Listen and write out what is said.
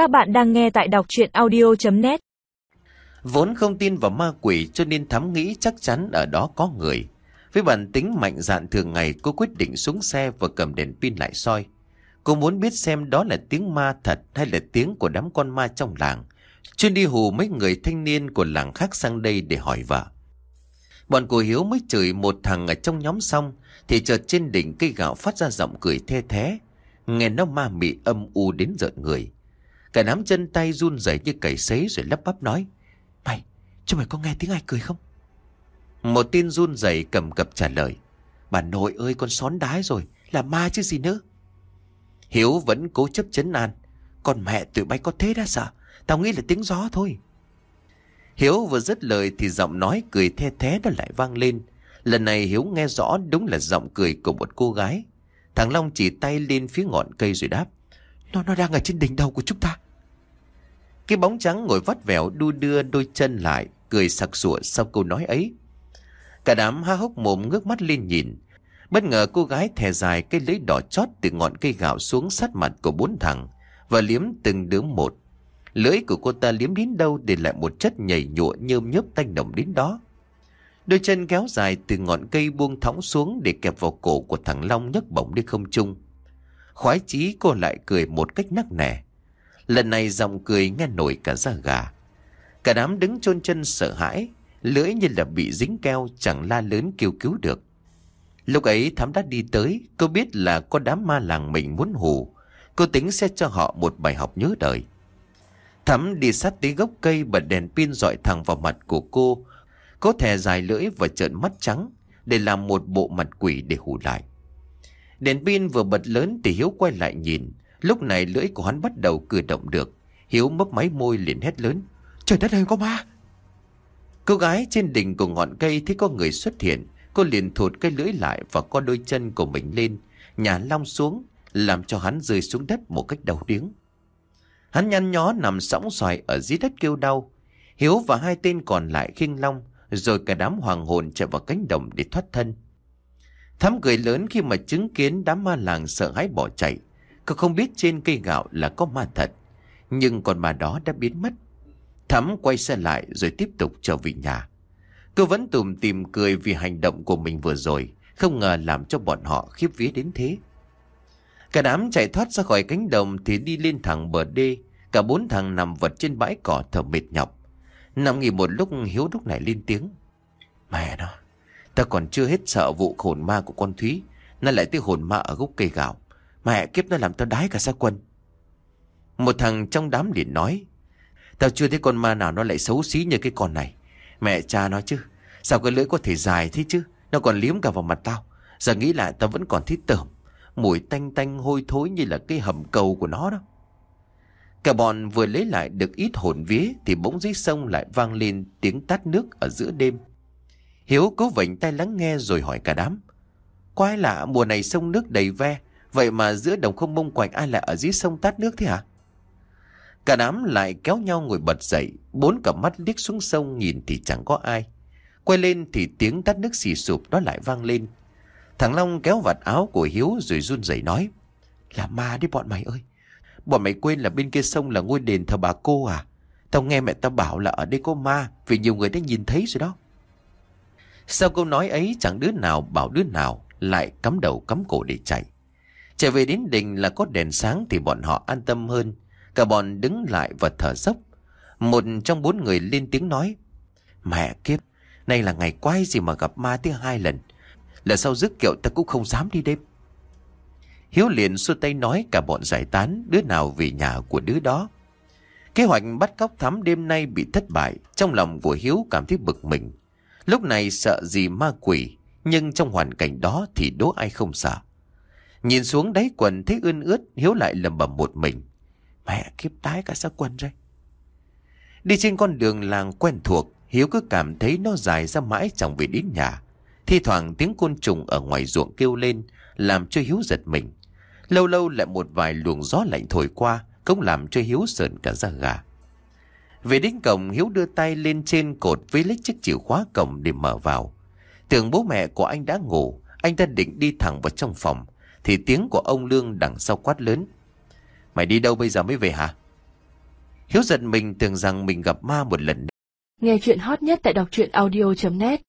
Các bạn đang nghe tại đọc chuyện audio.net Vốn không tin vào ma quỷ cho nên thắm nghĩ chắc chắn ở đó có người. Với bản tính mạnh dạn thường ngày, cô quyết định xuống xe và cầm đèn pin lại soi. Cô muốn biết xem đó là tiếng ma thật hay là tiếng của đám con ma trong làng. Chuyên đi hù mấy người thanh niên của làng khác sang đây để hỏi vợ. Bọn cô Hiếu mới chửi một thằng ở trong nhóm xong, thì chợt trên đỉnh cây gạo phát ra giọng cười the thế. Nghe nó ma mị âm u đến giận người. Cả nắm chân tay run rẩy như cầy sấy rồi lắp bắp nói. Mày, cho mày có nghe tiếng ai cười không? Một tin run rẩy cầm cập trả lời. Bà nội ơi con xón đái rồi, là ma chứ gì nữa. Hiếu vẫn cố chấp chấn an. Còn mẹ tụi bay có thế đã sợ, tao nghĩ là tiếng gió thôi. Hiếu vừa dứt lời thì giọng nói cười the thế đó lại vang lên. Lần này Hiếu nghe rõ đúng là giọng cười của một cô gái. Thằng Long chỉ tay lên phía ngọn cây rồi đáp. Nó nó đang ở trên đỉnh đầu của chúng ta. Cái bóng trắng ngồi vắt vẻo đu đưa đôi chân lại, cười sặc sụa sau câu nói ấy. Cả đám há hốc mồm ngước mắt lên nhìn. Bất ngờ cô gái thè dài cây lưỡi đỏ chót từ ngọn cây gạo xuống sát mặt của bốn thằng và liếm từng đứa một. Lưỡi của cô ta liếm đến đâu để lại một chất nhầy nhụa nhơm nhớp tanh nồng đến đó. Đôi chân kéo dài từ ngọn cây buông thõng xuống để kẹp vào cổ của thằng Long nhấc bổng đi không trung. Khoái chí cô lại cười một cách nắc nẻ. Lần này giọng cười nghe nổi cả da gà. Cả đám đứng chôn chân sợ hãi, lưỡi như là bị dính keo chẳng la lớn kêu cứu được. Lúc ấy thám đã đi tới, cô biết là có đám ma làng mình muốn hù. Cô tính sẽ cho họ một bài học nhớ đời. Thắm đi sát tới gốc cây bật đèn pin dọi thẳng vào mặt của cô. Cô thè dài lưỡi và trợn mắt trắng để làm một bộ mặt quỷ để hù lại. Đèn pin vừa bật lớn thì Hiếu quay lại nhìn. Lúc này lưỡi của hắn bắt đầu cử động được. Hiếu mấp máy môi liền hét lớn. Trời đất ơi có ma! Cô gái trên đỉnh của ngọn cây thấy có người xuất hiện. Cô liền thụt cái lưỡi lại và co đôi chân của mình lên. Nhà long xuống, làm cho hắn rơi xuống đất một cách đau điếng. Hắn nhăn nhó nằm sóng xoài ở dưới đất kêu đau. Hiếu và hai tên còn lại khinh long, rồi cả đám hoàng hồn chạy vào cánh đồng để thoát thân. Thắm cười lớn khi mà chứng kiến đám ma làng sợ hãi bỏ chạy. Cậu không biết trên cây gạo là có ma thật, nhưng con ma đó đã biến mất. Thắm quay xe lại rồi tiếp tục trở về nhà. Cô vẫn tùm tìm cười vì hành động của mình vừa rồi, không ngờ làm cho bọn họ khiếp vía đến thế. Cả đám chạy thoát ra khỏi cánh đồng thì đi lên thẳng bờ đê, cả bốn thằng nằm vật trên bãi cỏ thở mệt nhọc. Nằm nghỉ một lúc Hiếu lúc này lên tiếng. Mẹ nó, ta còn chưa hết sợ vụ hồn ma của con Thúy, nó lại tới hồn ma ở gốc cây gạo. Mẹ kiếp nó làm tao đái cả xa quân. Một thằng trong đám liền nói, tao chưa thấy con ma nào nó lại xấu xí như cái con này. Mẹ cha nó chứ, sao cái lưỡi có thể dài thế chứ, nó còn liếm cả vào mặt tao. Giờ nghĩ lại tao vẫn còn thích tởm, mùi tanh tanh hôi thối như là cái hầm cầu của nó đó. Cả bọn vừa lấy lại được ít hồn vía thì bỗng dưới sông lại vang lên tiếng tát nước ở giữa đêm. Hiếu cố vệnh tay lắng nghe rồi hỏi cả đám. Quái lạ mùa này sông nước đầy ve, vậy mà giữa đồng không mông quạnh ai lại ở dưới sông tát nước thế hả? Cả đám lại kéo nhau ngồi bật dậy, bốn cặp mắt liếc xuống sông nhìn thì chẳng có ai. Quay lên thì tiếng tát nước xì sụp đó lại vang lên. Thằng Long kéo vạt áo của Hiếu rồi run rẩy nói. Là ma đi bọn mày ơi. Bọn mày quên là bên kia sông là ngôi đền thờ bà cô à? Tao nghe mẹ tao bảo là ở đây có ma vì nhiều người đã nhìn thấy rồi đó. Sau câu nói ấy chẳng đứa nào bảo đứa nào lại cắm đầu cắm cổ để chạy. trở về đến đình là có đèn sáng thì bọn họ an tâm hơn. Cả bọn đứng lại và thở dốc. Một trong bốn người lên tiếng nói. Mẹ kiếp, nay là ngày quái gì mà gặp ma thứ hai lần. Là sau dứt kiệu ta cũng không dám đi đêm. Hiếu liền xua tay nói cả bọn giải tán, đứa nào về nhà của đứa đó. Kế hoạch bắt cóc thắm đêm nay bị thất bại, trong lòng của Hiếu cảm thấy bực mình. Lúc này sợ gì ma quỷ, nhưng trong hoàn cảnh đó thì đố ai không sợ. Nhìn xuống đáy quần thấy ươn ướt, Hiếu lại lầm bầm một mình. Mẹ kiếp tái cả sao quần rồi. Đi trên con đường làng quen thuộc, Hiếu cứ cảm thấy nó dài ra mãi chẳng về đến nhà. Thi thoảng tiếng côn trùng ở ngoài ruộng kêu lên, làm cho Hiếu giật mình. Lâu lâu lại một vài luồng gió lạnh thổi qua, cũng làm cho Hiếu sợn cả da gà. Về đến cổng, Hiếu đưa tay lên trên cột với lấy chiếc chìa khóa cổng để mở vào. Tưởng bố mẹ của anh đã ngủ, anh ta định đi thẳng vào trong phòng, thì tiếng của ông Lương đằng sau quát lớn. Mày đi đâu bây giờ mới về hả? Hiếu giật mình tưởng rằng mình gặp ma một lần Nghe chuyện hot nhất tại đọc truyện audio.net